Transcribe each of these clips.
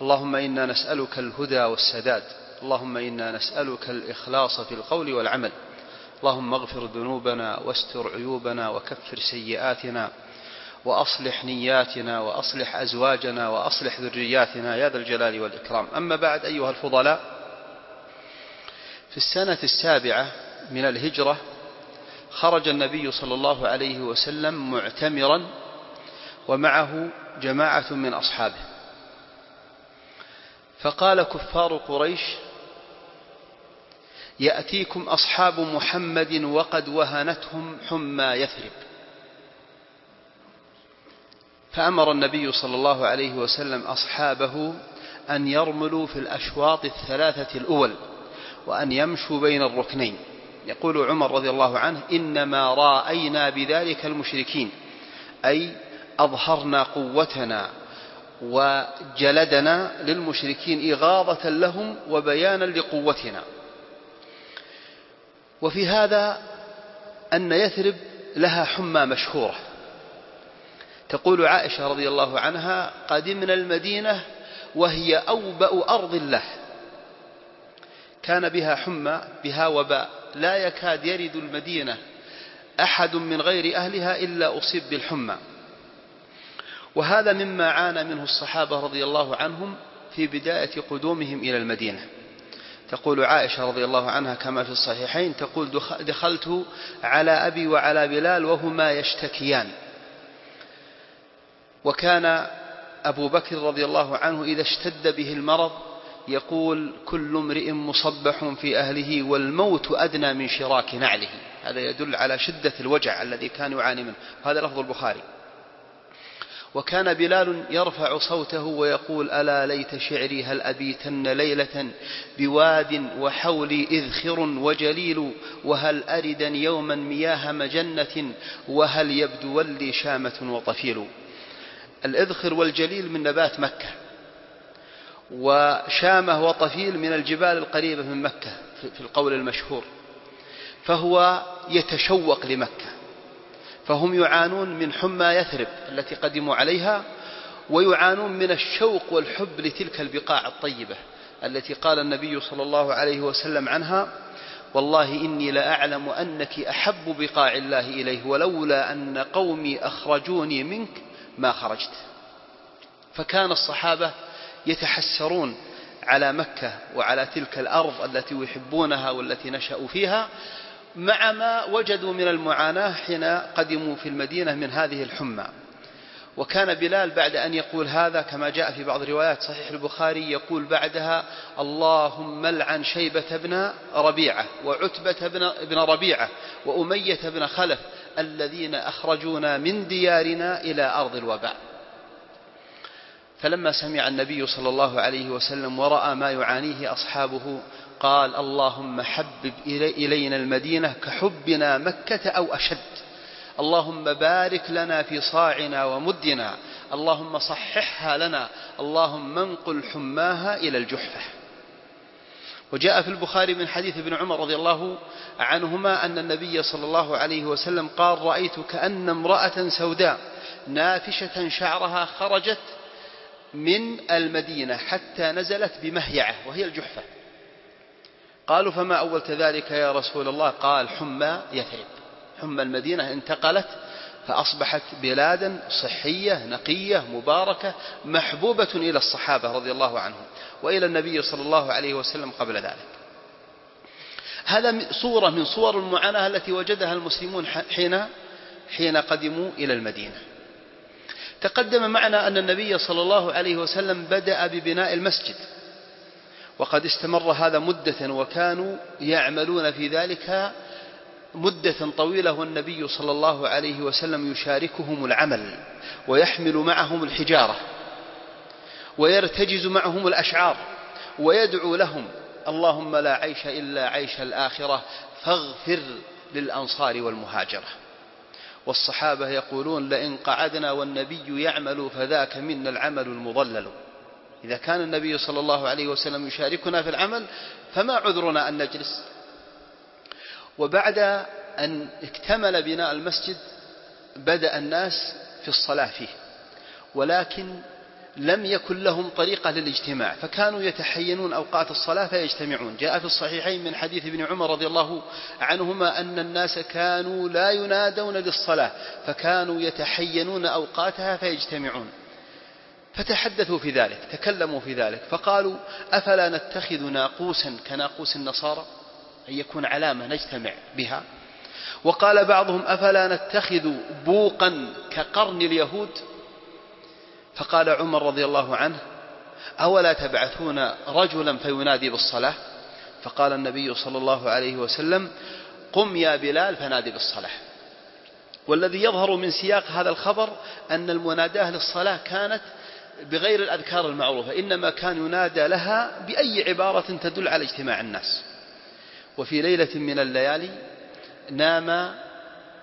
اللهم إنا نسألك الهدى والسداد. اللهم إنا نسألك الإخلاص في القول والعمل. اللهم اغفر ذنوبنا واستر عيوبنا وكفر سيئاتنا وأصلح نياتنا وأصلح أزواجنا وأصلح ذرياتنا يا ذا الجلال والإكرام. أما بعد أيها الفضلاء في السنة السابعة من الهجرة خرج النبي صلى الله عليه وسلم معتمرا ومعه جماعة من أصحابه. فقال كفار قريش يأتيكم أصحاب محمد وقد وهنتهم حمى يثرب. فأمر النبي صلى الله عليه وسلم أصحابه أن يرملوا في الأشواط الثلاثة الأول وأن يمشوا بين الركنين. يقول عمر رضي الله عنه إنما رأينا بذلك المشركين أي أظهرنا قوتنا وجلدنا للمشركين إغاظة لهم وبيانا لقوتنا. وفي هذا أن يثرب لها حمى مشهورة. تقول عائشة رضي الله عنها قدمنا المدينة وهي أوبأ أرض الله. كان بها حمى بها وباء. لا يكاد يرد المدينة أحد من غير أهلها إلا أصيب بالحمى. وهذا مما عانى منه الصحابة رضي الله عنهم في بداية قدومهم إلى المدينة. تقول عائشة رضي الله عنها كما في الصحيحين تقول دخلت على أبي وعلى بلال وهما يشتكيان. وكان أبو بكر رضي الله عنه إذا اشتد به المرض يقول كل امرئ مصبح في أهله والموت أدنى من شراك نعله. هذا يدل على شدة الوجع الذي كان يعاني منه. هذا لفظ البخاري. وكان بلال يرفع صوته ويقول ألا ليت شعري هل أبيتن ليلة بواد وحولي إذخر وجليل وهل أردا يوما مياه مجنة وهل يبدو لي شامة وطفيل. الإذخر والجليل من نبات مكة وشامة وطفيل من الجبال القريبة من مكة في القول المشهور فهو يتشوق لمكة. فهم يعانون من حمى يثرب التي قدموا عليها ويعانون من الشوق والحب لتلك البقاع الطيبة التي قال النبي صلى الله عليه وسلم عنها والله إني لأعلم أنك أحب بقاع الله إليه ولولا أن قومي أخرجوني منك ما خرجت. فكان الصحابة يتحسرون على مكة وعلى تلك الأرض التي يحبونها والتي نشأوا فيها مع ما وجدوا من المعاناة حين قدموا في المدينة من هذه الحمى. وكان بلال بعد أن يقول هذا كما جاء في بعض روايات صحيح البخاري يقول بعدها اللهم لعن شيبة بن ربيعة وعتبة بن ربيعة وأمية بن خلف الذين أخرجونا من ديارنا إلى أرض الوباء. فلما سمع النبي صلى الله عليه وسلم ورأى ما يعانيه أصحابه قال اللهم حبب إلينا المدينة كحبنا مكة أو أشد. اللهم بارك لنا في صاعنا ومدنا. اللهم صححها لنا. اللهم انقل حماها إلى الجحفة. وجاء في البخاري من حديث ابن عمر رضي الله عنهما أن النبي صلى الله عليه وسلم قال رأيت كأن امرأة سوداء نافشة شعرها خرجت من المدينة حتى نزلت بمهيعة وهي الجحفة. قالوا فما أولت ذلك يا رسول الله؟ قال حمى يثرب. حمى المدينة انتقلت فأصبحت بلادا صحية نقية مباركة محبوبة إلى الصحابة رضي الله عنهم وإلى النبي صلى الله عليه وسلم قبل ذلك. هذا صورة من صور المعاناة التي وجدها المسلمون حين حين قدموا إلى المدينة. تقدم معنا أن النبي صلى الله عليه وسلم بدأ ببناء المسجد. وقد استمر هذا مدة وكانوا يعملون في ذلك مدة طويلة والنبي صلى الله عليه وسلم يشاركهم العمل ويحمل معهم الحجارة ويرتجز معهم الأشعار ويدعو لهم اللهم لا عيش إلا عيش الآخرة فاغفر للأنصار والمهاجرة والصحابة يقولون لئن قعدنا والنبي يعمل فذاك منا العمل المضلل إذا كان النبي صلى الله عليه وسلم يشاركنا في العمل فما عذرنا أن نجلس؟ وبعد أن اكتمل بناء المسجد بدأ الناس في الصلاة فيه ولكن لم يكن لهم طريقة للاجتماع فكانوا يتحينون أوقات الصلاة فيجتمعون. جاء في الصحيحين من حديث ابن عمر رضي الله عنهما أن الناس كانوا لا ينادون للصلاة فكانوا يتحينون أوقاتها فيجتمعون. فتحدثوا في ذلك تكلموا في ذلك فقالوا أفلا نتخذ ناقوسا كناقوس النصارى؟ أن يكون علامة نجتمع بها. وقال بعضهم أفلا نتخذ بوقا كقرن اليهود؟ فقال عمر رضي الله عنه أولا تبعثون رجلا فينادي بالصلاة؟ فقال النبي صلى الله عليه وسلم قم يا بلال فنادي بالصلاة. والذي يظهر من سياق هذا الخبر أن المناداة للصلاة كانت بغير الأذكار المعروفة إنما كان ينادى لها بأي عبارة تدل على اجتماع الناس. وفي ليلة من الليالي نام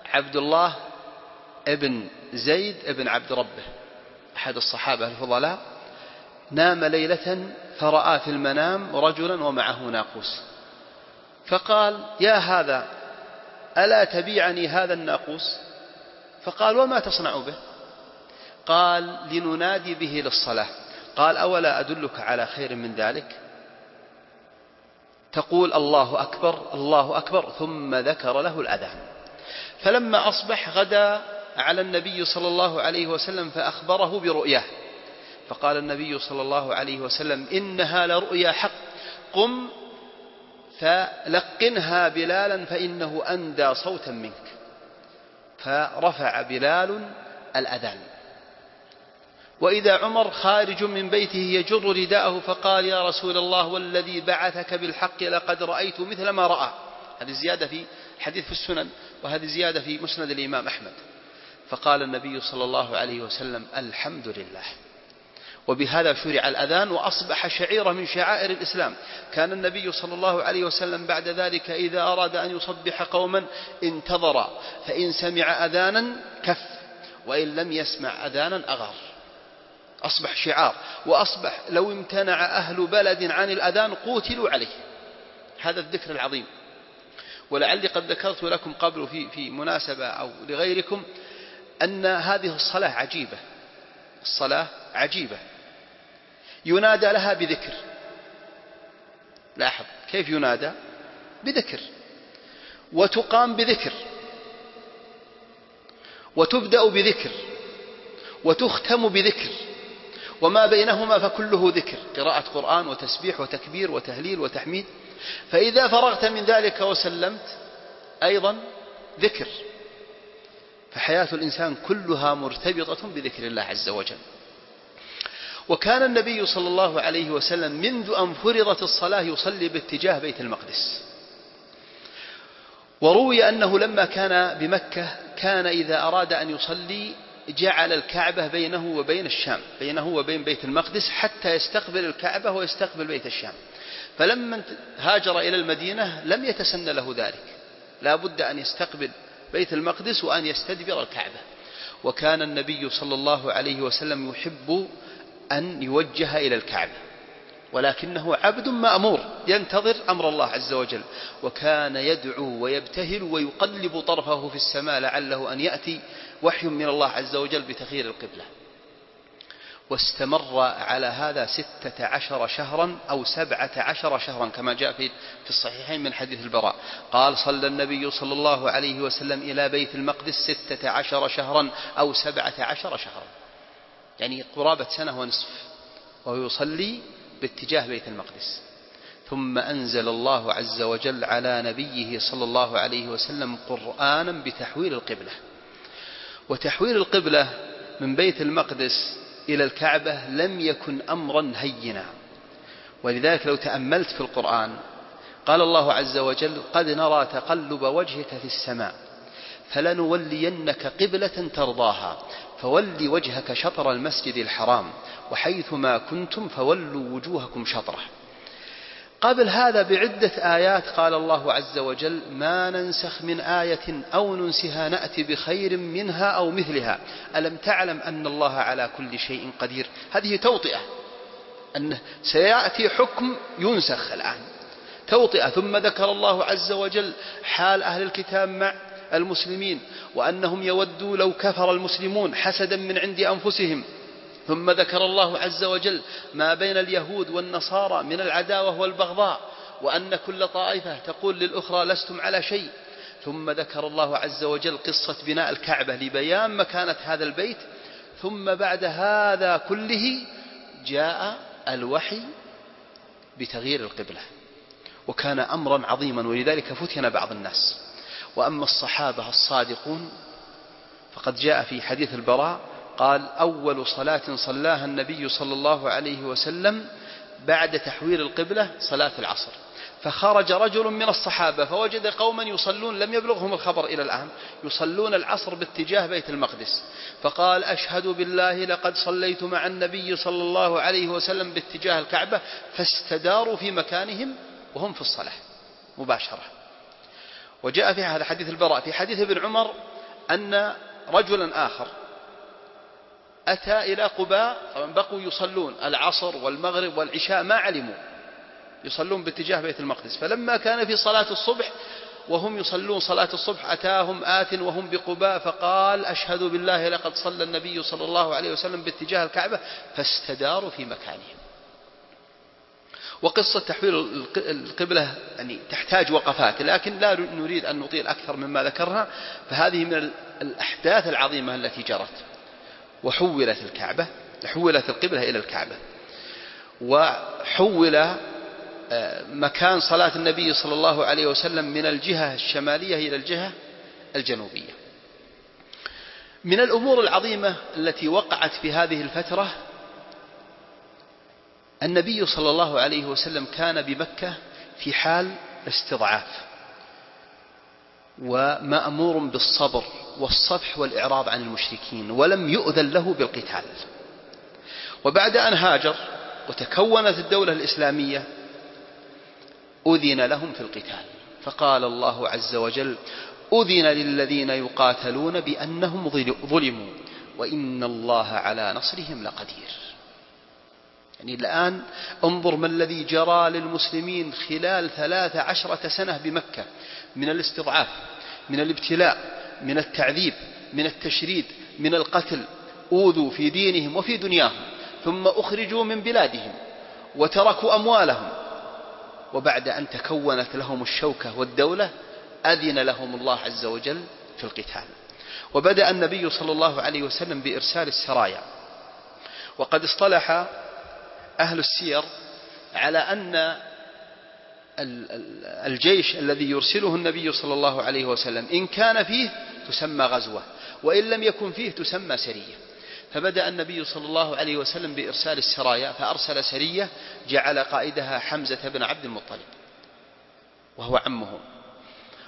عبد الله ابن زيد ابن عبد ربه أحد الصحابة الفضلاء. نام ليلة فرأى في المنام رجلا ومعه ناقوس. فقال يا هذا ألا تبيعني هذا الناقوس؟ فقال وما تصنع به؟ قال لننادي به للصلاة. قال أولا أدلك على خير من ذلك؟ تقول الله أكبر الله أكبر ثم ذكر له الأذان. فلما أصبح غدا على النبي صلى الله عليه وسلم فأخبره برؤياه فقال النبي صلى الله عليه وسلم إنها لرؤيا حق قم فلقنها بلالا فإنه أندى صوتا منك. فرفع بلال الأذان. وإذا عمر خارج من بيته يجر رداءه فقال يا رسول الله والذي بعثك بالحق لقد رأيت مثل ما رأى. هذه زيادة في حديث في السنن وهذه زيادة في مسند الإمام أحمد. فقال النبي صلى الله عليه وسلم الحمد لله. وبهذا شرع الأذان وأصبح شعيرة من شعائر الإسلام. كان النبي صلى الله عليه وسلم بعد ذلك إذا أراد أن يصبح قوما انتظر فإن سمع أذانا كف وإن لم يسمع أذانا أغار. أصبح شعار وأصبح لو امتنع أهل بلد عن الأذان قوتلوا عليه. هذا الذكر العظيم. ولعلي قد ذكرت لكم قبل في في مناسبة أو لغيركم أن هذه الصلاة عجيبة. الصلاة عجيبة. ينادى لها بذكر. لاحظ كيف ينادى؟ بذكر. وتقام بذكر. وتبدأ بذكر. وتختم بذكر. وما بينهما فكله ذكر. قراءة قرآن وتسبيح وتكبير وتهليل وتحميد. فإذا فرغت من ذلك وسلمت أيضا ذكر. فحياة الإنسان كلها مرتبطة بذكر الله عز وجل. وكان النبي صلى الله عليه وسلم منذ أن فرضت الصلاة يصلي باتجاه بيت المقدس. وروي أنه لما كان بمكة كان إذا أراد أن يصلي جعل الكعبة بينه وبين الشام بينه وبين بيت المقدس حتى يستقبل الكعبة ويستقبل بيت الشام. فلما هاجر إلى المدينة لم يتسن له ذلك. لا بد أن يستقبل بيت المقدس وأن يستدبر الكعبة. وكان النبي صلى الله عليه وسلم يحب أن يوجه إلى الكعبة. ولكنه عبد مأمور ينتظر أمر الله عز وجل. وكان يدعو ويبتهل ويقلب طرفه في السماء لعله أن يأتي وحي من الله عز وجل بتغيير القبلة. واستمر على هذا ستة عشر شهرا أو سبعة عشر شهرا كما جاء في في الصحيحين من حديث البراء. قال صلى النبي صلى الله عليه وسلم إلى بيت المقدس ستة عشر شهرا أو سبعة عشر شهرا. يعني قرابة سنة ونصف. وهو يصلي باتجاه بيت المقدس. ثم أنزل الله عز وجل على نبيه صلى الله عليه وسلم قرآنا بتحويل القبلة. وتحويل القبلة من بيت المقدس إلى الكعبة لم يكن أمرا هينا. ولذلك لو تأملت في القرآن قال الله عز وجل قد نرى تقلب وجهك في السماء فلنولينك قبلة ترضاها فول وجهك شطر المسجد الحرام وحيث ما كنتم فولوا وجوهكم شطره. قبل هذا بعدة آيات قال الله عز وجل ما ننسخ من آية أو ننسها نأتي بخير منها أو مثلها. ألم تعلم أن الله على كل شيء قدير؟ هذه توطئة. أنه سيأتي حكم ينسخ الآن. توطئة. ثم ذكر الله عز وجل حال أهل الكتاب مع المسلمين وأنهم يودوا لو كفر المسلمون حسدا من عند أنفسهم. ثم ذكر الله عز وجل ما بين اليهود والنصارى من العداوة والبغضاء وأن كل طائفة تقول للأخرى لستم على شيء. ثم ذكر الله عز وجل قصة بناء الكعبة لبيان مكانة هذا البيت. ثم بعد هذا كله جاء الوحي بتغيير القبلة وكان أمرا عظيما ولذلك فتن بعض الناس. وأما الصحابة الصادقون فقد جاء في حديث البراء قال أول صلاة صلاها النبي صلى الله عليه وسلم بعد تحويل القبلة صلاة العصر. فخرج رجل من الصحابة فوجد قوما يصلون لم يبلغهم الخبر إلى الآن يصلون العصر باتجاه بيت المقدس. فقال أشهد بالله لقد صليت مع النبي صلى الله عليه وسلم باتجاه الكعبة فاستداروا في مكانهم وهم في الصلاة مباشرة. وجاء في هذا حديث البراء في حديث ابن عمر أن رجلا آخر أتى إلى قباء طبعا بقوا يصلون العصر والمغرب والعشاء ما علموا. يصلون باتجاه بيت المقدس. فلما كان في صلاة الصبح وهم يصلون صلاة الصبح أتاهم آت وهم بقباء فقال أشهد بالله لقد صلى النبي صلى الله عليه وسلم باتجاه الكعبة فاستداروا في مكانهم. وقصة تحويل القبلة يعني تحتاج وقفات لكن لا نريد أن نطيل أكثر مما ذكرنا فهذه من الأحداث العظيمة التي جرت. وحولت الكعبة حولت القبلة إلى الكعبة. وحول آه، مكان صلاة النبي صلى الله عليه وسلم من الجهة الشمالية إلى الجهة الجنوبية. من الأمور العظيمة التي وقعت في هذه الفترة النبي صلى الله عليه وسلم كان بمكة في حال استضعاف ومأمور بالصبر والصفح والإعراض عن المشركين ولم يؤذن له بالقتال. وبعد أن هاجر وتكونت الدولة الإسلامية أذن لهم في القتال. فقال الله عز وجل أذن للذين يقاتلون بأنهم ظلموا وإن الله على نصرهم لقدير. يعني الآن انظر ما الذي جرى للمسلمين خلال ثلاث عشرة سنة بمكة. من الاستضعاف من الابتلاء من التعذيب من التشريد من القتل أوذوا في دينهم وفي دنياهم ثم أخرجوا من بلادهم وتركوا أموالهم. وبعد أن تكونت لهم الشوكة والدولة أذن لهم الله عز وجل في القتال. وبدأ النبي صلى الله عليه وسلم بإرسال السرايا. وقد اصطلح أهل السير على أن الجيش الذي يرسله النبي صلى الله عليه وسلم إن كان فيه تسمى غزوة وإن لم يكن فيه تسمى سرية. فبدأ النبي صلى الله عليه وسلم بإرسال السرايا فأرسل سرية جعل قائدها حمزة بن عبد المطلب وهو عمه.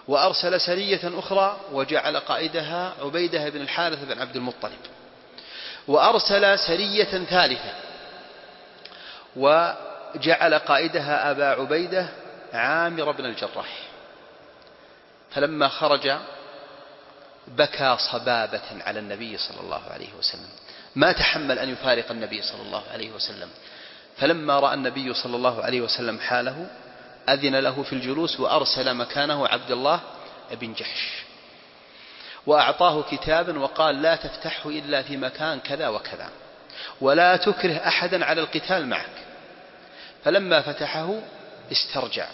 وأرسل سرية أخرى وجعل قائدها عبيدة بن الحارث بن عبد المطلب. وأرسل سرية ثالثة وجعل قائدها أبا عبيدة عامر بن الجراح. فلما خرج بكى صبابة على النبي صلى الله عليه وسلم. ما تحمل أن يفارق النبي صلى الله عليه وسلم. فلما رأى النبي صلى الله عليه وسلم حاله أذن له في الجلوس وأرسل مكانه عبد الله بن جحش. وأعطاه كتابا وقال لا تفتحه إلا في مكان كذا وكذا ولا تكره أحدا على القتال معك. فلما فتحه استرجع.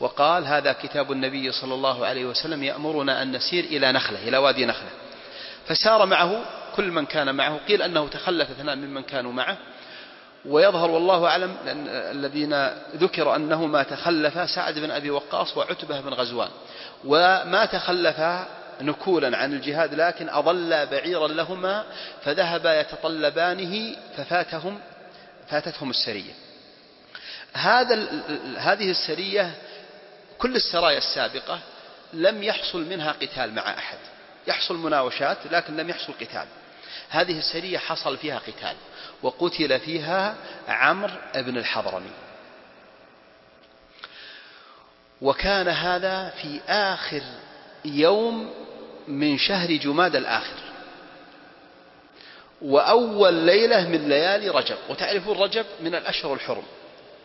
وقال هذا كتاب النبي صلى الله عليه وسلم يأمرنا أن نسير إلى نخلة إلى وادي نخلة. فسار معه كل من كان معه قيل أنه تخلف اثنان ممن كانوا معه. ويظهر والله أعلم الذين ذكر أنه ما تخلف سعد بن أبي وقاص وعتبة بن غزوان. وما تخلف نكولا عن الجهاد لكن أضل بعيرا لهما فذهبا يتطلبانه ففاتهم فاتتهم السرية. هذا هذه السرية كل السرايا السابقة لم يحصل منها قتال مع أحد. يحصل مناوشات لكن لم يحصل قتال. هذه السرية حصل فيها قتال. وقتل فيها عمرو بن الحضرمي. وكان هذا في آخر يوم من شهر جماد الآخر. وأول ليلة من ليالي رجب. وتعرفون رجب من الأشهر الحرم.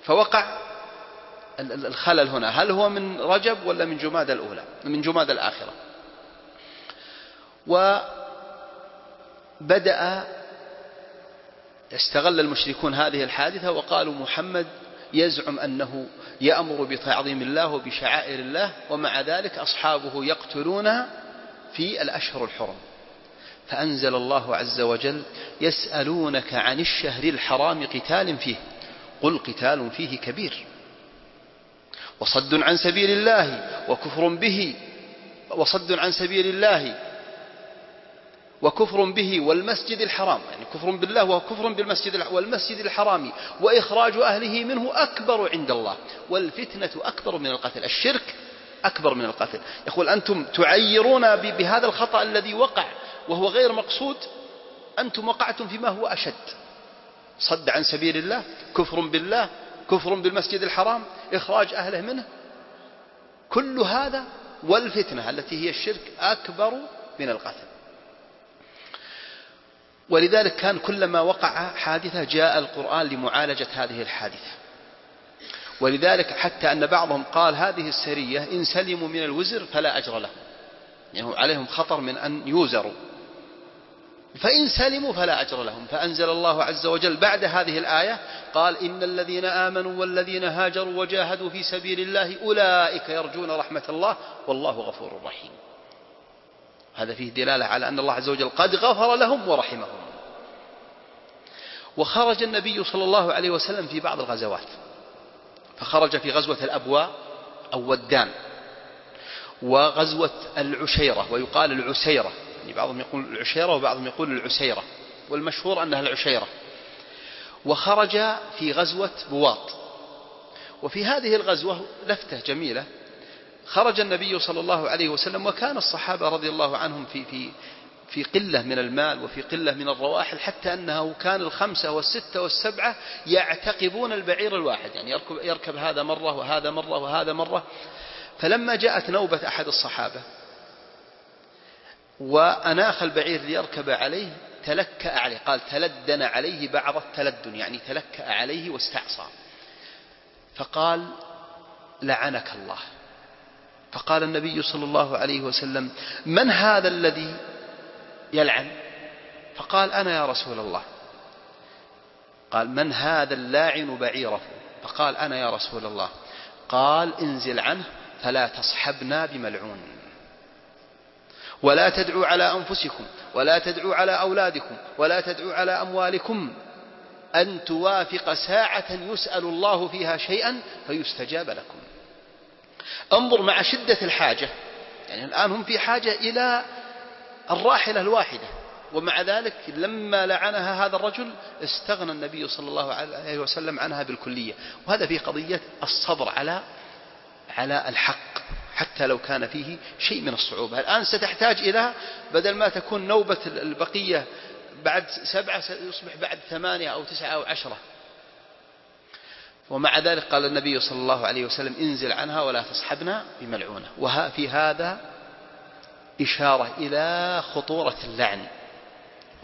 فوقع الخلل هنا. هل هو من رجب ولا من جماد الأولى؟ من جماد الآخرة. وبدأ استغل المشركون هذه الحادثة وقالوا محمد يزعم أنه يأمر بتعظيم الله وبشعائر الله ومع ذلك أصحابه يقتلون في الأشهر الحرم. فأنزل الله عز وجل يسألونك عن الشهر الحرام قتال فيه. قل قتال فيه كبير. وصد عن سبيل الله وكفر به وصد عن سبيل الله وكفر به والمسجد الحرام. يعني كفر بالله وكفر بالمسجد والمسجد الحرام وإخراج أهله منه أكبر عند الله. والفتنة أكبر من القتل الشرك أكبر من القتل. يقول أنتم تعيرون بهذا الخطأ الذي وقع وهو غير مقصود؟ أنتم وقعتم فيما هو أشد. صد عن سبيل الله كفر بالله كفر بالمسجد الحرام إخراج أهله منه. كل هذا والفتنة التي هي الشرك أكبر من القتل. ولذلك كان كلما وقع حادثة جاء القرآن لمعالجة هذه الحادثة. ولذلك حتى أن بعضهم قال هذه السرية إن سلموا من الوزر فلا أجر لهم. يعني عليهم خطر من أن يوزروا. فإن سلموا فلا أجر لهم. فأنزل الله عز وجل بعد هذه الآية قال إن الذين آمنوا والذين هاجروا وجاهدوا في سبيل الله أولئك يرجون رحمة الله والله غفور رحيم. هذا فيه دلالة على أن الله عز وجل قد غفر لهم ورحمهم. وخرج النبي صلى الله عليه وسلم في بعض الغزوات. فخرج في غزوة الأبواء أو ودان. وغزوة العشيرة ويقال العسيرة بعضهم يقول العشيرة وبعضهم يقول العسيرة والمشهور أنها العشيرة. وخرج في غزوة بواط. وفي هذه الغزوة لفتة جميلة خرج النبي صلى الله عليه وسلم وكان الصحابة رضي الله عنهم في في في قلة من المال وفي قلة من الرواحل حتى أنه كان الخمسة والستة والسبعة يعتقبون البعير الواحد. يعني يركب, يركب هذا مرة وهذا مرة وهذا مرة. فلما جاءت نوبة أحد الصحابة وأناخ البعير ليركب عليه تلكأ عليه قال تلدن عليه بعض التلدن يعني تلكأ عليه واستعصى. فقال لعنك الله. فقال النبي صلى الله عليه وسلم من هذا الذي يلعن؟ فقال أنا يا رسول الله. قال من هذا اللاعن بعيره؟ فقال أنا يا رسول الله. قال انزل عنه فلا تصحبنا بملعون. ولا تدعوا على أنفسكم ولا تدعوا على أولادكم ولا تدعوا على أموالكم. أن توافق ساعة يسأل الله فيها شيئا فيستجاب لكم. انظر مع شدة الحاجة. يعني الآن هم في حاجة إلى الراحلة الواحدة. ومع ذلك لما لعنها هذا الرجل استغنى النبي صلى الله عليه وسلم عنها بالكلية. وهذا في قضية الصبر على على الحق. حتى لو كان فيه شيء من الصعوبة. الآن ستحتاج إلى بدل ما تكون نوبة البقية بعد سبعة سيصبح بعد ثمانية أو تسعة أو عشرة. ومع ذلك قال النبي صلى الله عليه وسلم انزل عنها ولا تصحبنا بملعونة. وفي هذا إشارة إلى خطورة اللعن.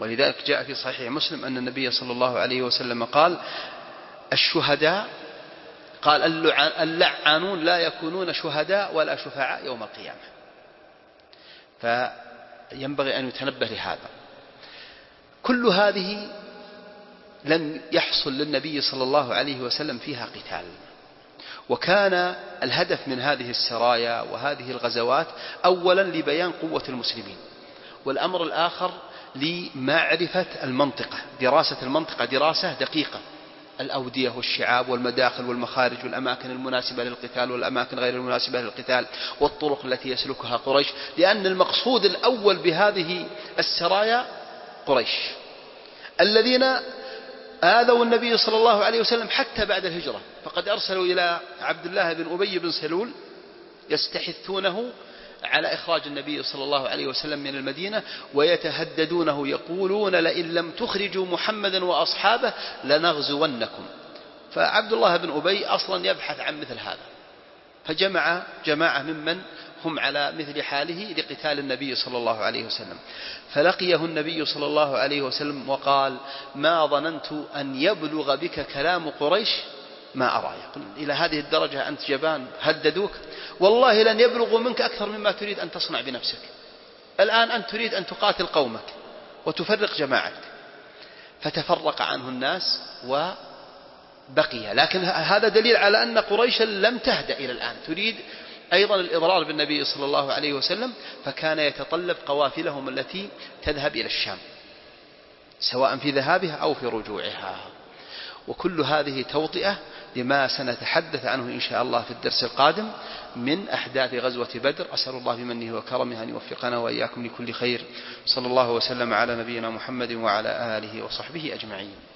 ولذلك جاء في صحيح مسلم أن النبي صلى الله عليه وسلم قال الشهداء قال اللعانون لا يكونون شهداء ولا شفعاء يوم القيامة. فينبغي أن يتنبه لهذا. كل هذه لم يحصل للنبي صلى الله عليه وسلم فيها قتال. وكان الهدف من هذه السرايا وهذه الغزوات أولا لبيان قوة المسلمين والأمر الآخر لمعرفة المنطقة دراسة المنطقة دراسة دقيقة. الأودية والشعاب والمداخل والمخارج والأماكن المناسبة للقتال والأماكن غير المناسبة للقتال والطرق التي يسلكها قريش لأن المقصود الأول بهذه السرايا قريش. الذين آذوا النبي صلى الله عليه وسلم حتى بعد الهجرة فقد أرسلوا إلى عبد الله بن أبي بن سلول يستحثونه على إخراج النبي صلى الله عليه وسلم من المدينة ويتهددونه يقولون لئن لم تخرجوا محمدا وأصحابه لنغزونكم. فعبد الله بن أبي أصلا يبحث عن مثل هذا. فجمع جماعة ممن هم على مثل حاله لقتال النبي صلى الله عليه وسلم. فلقيه النبي صلى الله عليه وسلم وقال ما ظننت أن يبلغ بك كلام قريش ما أرى يقول إلى هذه الدرجة أنت جبان هددوك. والله لن يبلغوا منك أكثر مما تريد أن تصنع بنفسك. الآن أنت تريد أن تقاتل قومك وتفرق جماعتك. فتفرق عنه الناس وبقي. لكن هذا دليل على أن قريشا لم تهدأ إلى الآن. تريد أيضا الإضرار بالنبي صلى الله عليه وسلم فكان يتطلب قوافلهم التي تذهب إلى الشام سواء في ذهابها أو في رجوعها. وكل هذه توطئة لما سنتحدث عنه إن شاء الله في الدرس القادم من أحداث غزوة بدر. أسأل الله بمنه وكرمه أن يوفقنا وإياكم لكل خير. صلى الله وسلم على نبينا محمد وعلى آله وصحبه أجمعين.